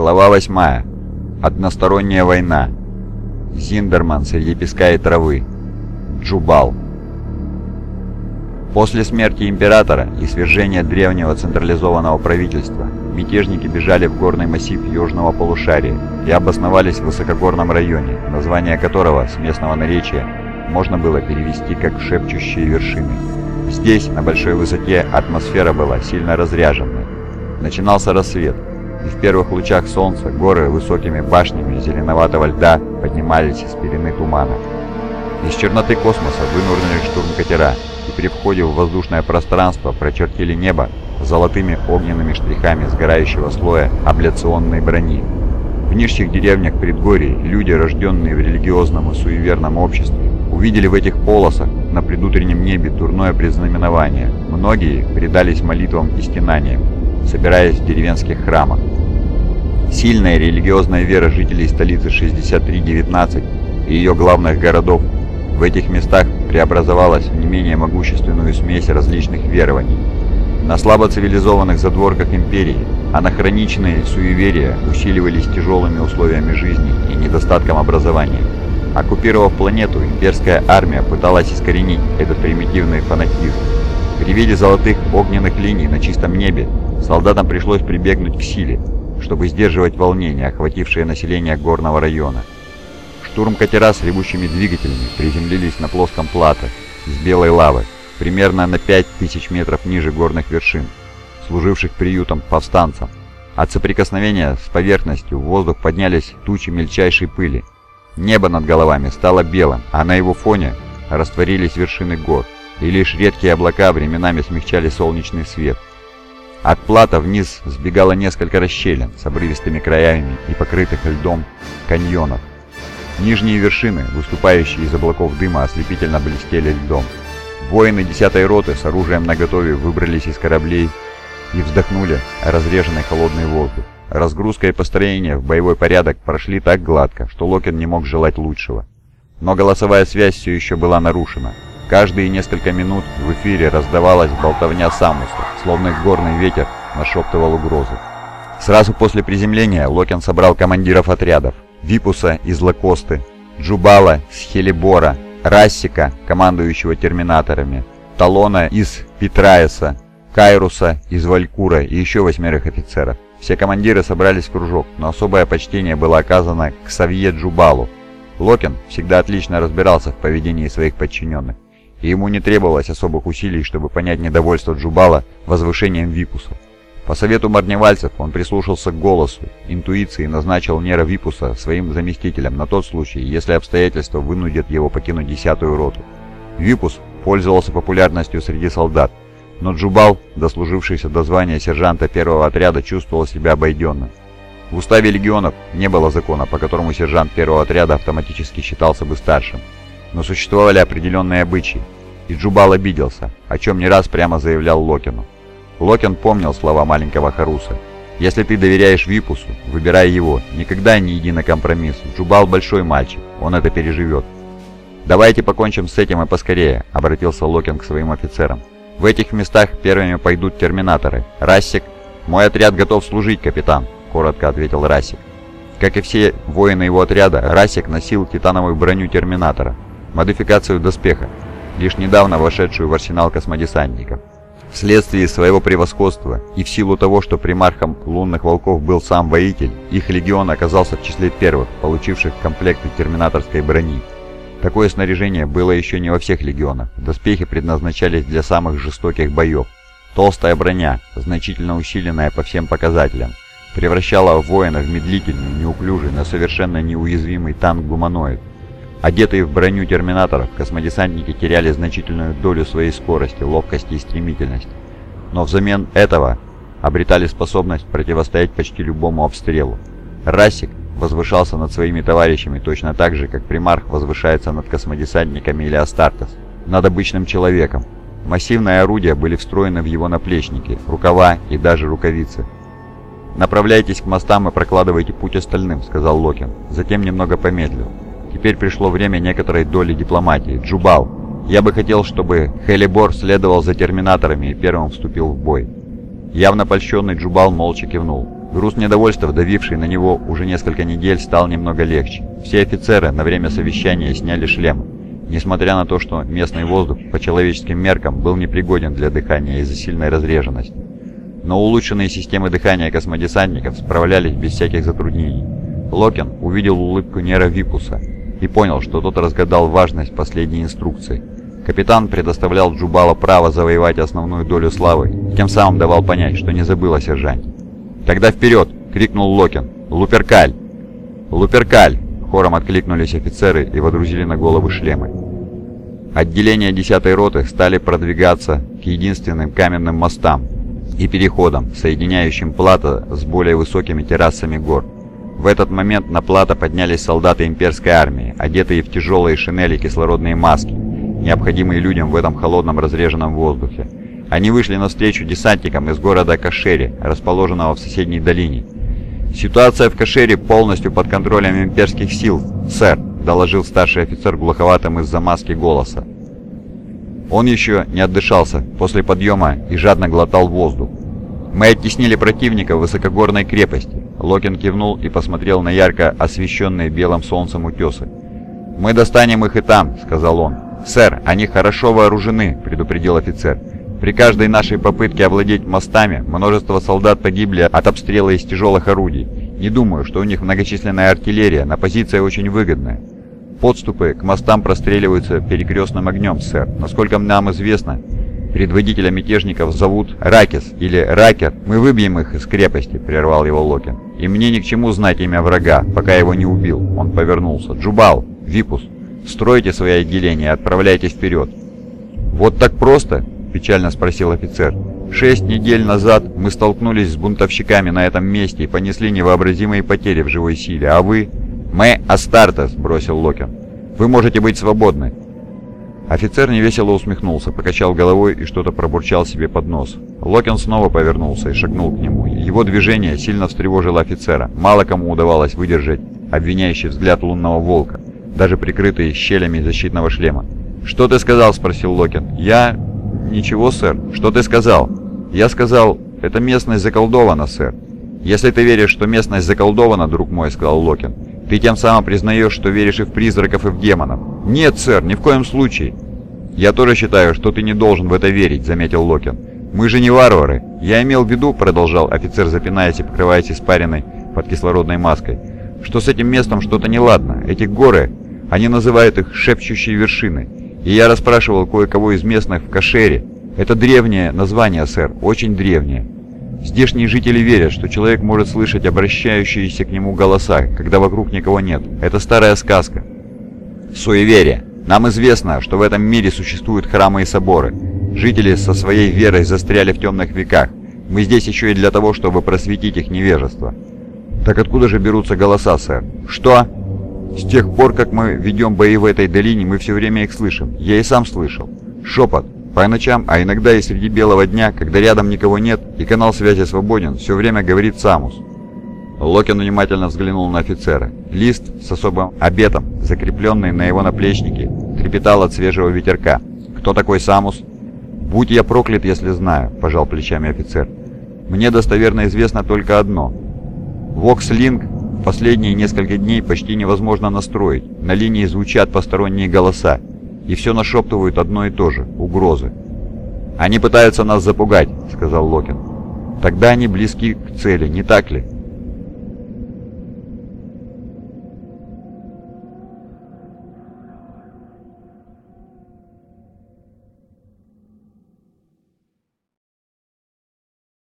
Глава 8. Односторонняя война. Зиндерман среди песка и травы. Джубал. После смерти императора и свержения древнего централизованного правительства, мятежники бежали в горный массив южного полушария и обосновались в высокогорном районе, название которого с местного наречия можно было перевести как «шепчущие вершины». Здесь, на большой высоте, атмосфера была сильно разряженной. Начинался рассвет, в первых лучах солнца горы высокими башнями зеленоватого льда поднимались из пелены тумана. Из черноты космоса вынурнули штурм-катера, и при входе в воздушное пространство прочертили небо золотыми огненными штрихами сгорающего слоя абляционной брони. В нижних деревнях предгорий люди, рожденные в религиозном и суеверном обществе, увидели в этих полосах на предутреннем небе дурное предзнаменование. Многие предались молитвам и стенаниям, собираясь в деревенских храмах. Сильная религиозная вера жителей столицы 6319 и ее главных городов в этих местах преобразовалась в не менее могущественную смесь различных верований. На слабо цивилизованных задворках империи анахроничные суеверия усиливались тяжелыми условиями жизни и недостатком образования. Оккупировав планету, имперская армия пыталась искоренить этот примитивный фанатизм. При виде золотых огненных линий на чистом небе солдатам пришлось прибегнуть к силе, чтобы сдерживать волнение, охватившее население горного района. Штурм-катера с ревущими двигателями приземлились на плоском плато из белой лавы, примерно на 5000 метров ниже горных вершин, служивших приютом повстанцам. От соприкосновения с поверхностью в воздух поднялись тучи мельчайшей пыли. Небо над головами стало белым, а на его фоне растворились вершины гор, и лишь редкие облака временами смягчали солнечный свет. От плата вниз сбегало несколько расщелин с обрывистыми краями и покрытых льдом каньонов. Нижние вершины, выступающие из облаков дыма, ослепительно блестели льдом. Воины 10-й роты с оружием наготове выбрались из кораблей и вздохнули разреженный холодный воздух. Разгрузка и построение в боевой порядок прошли так гладко, что Локин не мог желать лучшего. Но голосовая связь все еще была нарушена. Каждые несколько минут в эфире раздавалась болтовня Самуса, словно горный ветер нашептывал угрозы. Сразу после приземления Локин собрал командиров отрядов. Випуса из Лакосты, Джубала с Хелибора, Рассика, командующего терминаторами, Талона из Петраеса, Кайруса из Валькура и еще восьмерых офицеров. Все командиры собрались в кружок, но особое почтение было оказано к Савье Джубалу. Локин всегда отлично разбирался в поведении своих подчиненных и ему не требовалось особых усилий, чтобы понять недовольство Джубала возвышением Випуса. По совету марневальцев он прислушался к голосу, интуиции и назначил Нера Випуса своим заместителем на тот случай, если обстоятельства вынудят его покинуть десятую роту. Випус пользовался популярностью среди солдат, но Джубал, дослужившийся до звания сержанта первого отряда, чувствовал себя обойденным. В уставе легионов не было закона, по которому сержант первого отряда автоматически считался бы старшим но существовали определенные обычаи, и Джубал обиделся, о чем не раз прямо заявлял Локину. Локин помнил слова маленького Харуса. «Если ты доверяешь Випусу, выбирай его, никогда не иди на компромисс. Джубал большой мальчик, он это переживет». «Давайте покончим с этим и поскорее», — обратился Локин к своим офицерам. «В этих местах первыми пойдут терминаторы. Рассик...» «Мой отряд готов служить, капитан», — коротко ответил Рассик. Как и все воины его отряда, Рассик носил титановую броню терминатора, модификацию доспеха, лишь недавно вошедшую в арсенал космодесантников. Вследствие своего превосходства и в силу того, что примархом лунных волков был сам воитель, их легион оказался в числе первых, получивших комплекты терминаторской брони. Такое снаряжение было еще не во всех легионах, доспехи предназначались для самых жестоких боев. Толстая броня, значительно усиленная по всем показателям, превращала воина в медлительный, неуклюжий, но совершенно неуязвимый танк-гуманоид, Одетые в броню терминаторов, космодесантники теряли значительную долю своей скорости, ловкости и стремительности. Но взамен этого обретали способность противостоять почти любому обстрелу. Расик возвышался над своими товарищами точно так же, как примарх возвышается над космодесантниками или Астартес, над обычным человеком. Массивные орудия были встроены в его наплечники, рукава и даже рукавицы. «Направляйтесь к мостам и прокладывайте путь остальным», — сказал Локин. Затем немного помедлил. Теперь пришло время некоторой доли дипломатии. Джубал, я бы хотел, чтобы Хелибор следовал за терминаторами и первым вступил в бой. Явно польщенный Джубал молча кивнул. Груз недовольства, давивший на него уже несколько недель, стал немного легче. Все офицеры на время совещания сняли шлемы, несмотря на то, что местный воздух по человеческим меркам был непригоден для дыхания из-за сильной разреженности. Но улучшенные системы дыхания космодесантников справлялись без всяких затруднений. Локин увидел улыбку Нера Випуса и понял, что тот разгадал важность последней инструкции. Капитан предоставлял Джубала право завоевать основную долю славы тем самым давал понять, что не забыл о сержанте. «Тогда вперед!» — крикнул Локин. «Луперкаль!» «Луперкаль!» — хором откликнулись офицеры и водрузили на головы шлемы. Отделения 10-й роты стали продвигаться к единственным каменным мостам и переходам, соединяющим плато с более высокими террасами гор. В этот момент на плато поднялись солдаты имперской армии, одетые в тяжелые шинели и кислородные маски, необходимые людям в этом холодном разреженном воздухе. Они вышли навстречу десантникам из города Кашери, расположенного в соседней долине. «Ситуация в Кашере полностью под контролем имперских сил, сэр», доложил старший офицер глуховатым из-за маски голоса. Он еще не отдышался после подъема и жадно глотал воздух. «Мы оттеснили противника в высокогорной крепости. Локин кивнул и посмотрел на ярко освещенные белым солнцем утесы. «Мы достанем их и там», — сказал он. «Сэр, они хорошо вооружены», — предупредил офицер. «При каждой нашей попытке овладеть мостами множество солдат погибли от обстрела из тяжелых орудий. Не думаю, что у них многочисленная артиллерия, но позиция очень выгодная. Подступы к мостам простреливаются перекрестным огнем, сэр. Насколько нам известно, Предводителя мятежников зовут Ракис или Ракер. Мы выбьем их из крепости», — прервал его Локин. «И мне ни к чему знать имя врага, пока его не убил». Он повернулся. «Джубал, Випус, стройте свои отделения и отправляйтесь вперед». «Вот так просто?» — печально спросил офицер. «Шесть недель назад мы столкнулись с бунтовщиками на этом месте и понесли невообразимые потери в живой силе, а вы...» «Мы Астартес», — бросил Локин. «Вы можете быть свободны. Офицер невесело усмехнулся, покачал головой и что-то пробурчал себе под нос. Локин снова повернулся и шагнул к нему. Его движение сильно встревожило офицера. Мало кому удавалось выдержать обвиняющий взгляд лунного волка, даже прикрытый щелями защитного шлема. «Что ты сказал?» – спросил Локин. «Я... ничего, сэр. Что ты сказал?» «Я сказал, эта местность заколдована, сэр». «Если ты веришь, что местность заколдована, друг мой», – сказал Локин, ты тем самым признаешь, что веришь и в призраков, и в демонов. Нет, сэр, ни в коем случае. Я тоже считаю, что ты не должен в это верить, заметил Локин. Мы же не варвары. Я имел в виду, продолжал офицер, запинаясь и покрываясь испариной под кислородной маской, что с этим местом что-то неладно. Эти горы, они называют их шепчущие вершины. И я расспрашивал кое-кого из местных в Кашере. Это древнее название, сэр, очень древнее. Здешние жители верят, что человек может слышать обращающиеся к нему голоса, когда вокруг никого нет. Это старая сказка. Суеверие. Нам известно, что в этом мире существуют храмы и соборы. Жители со своей верой застряли в темных веках. Мы здесь еще и для того, чтобы просветить их невежество. Так откуда же берутся голоса, сэр? Что? С тех пор, как мы ведем бои в этой долине, мы все время их слышим. Я и сам слышал. Шепот, по ночам, а иногда и среди белого дня, когда рядом никого нет и канал связи свободен, все время говорит Самус. Локин внимательно взглянул на офицера. Лист с особым обетом, закрепленный на его наплечнике, трепетал от свежего ветерка. «Кто такой Самус?» «Будь я проклят, если знаю», – пожал плечами офицер. «Мне достоверно известно только одно. Вокслинг в последние несколько дней почти невозможно настроить. На линии звучат посторонние голоса и все нашептывают одно и то же – угрозы. «Они пытаются нас запугать», – сказал Локин. «Тогда они близки к цели, не так ли?»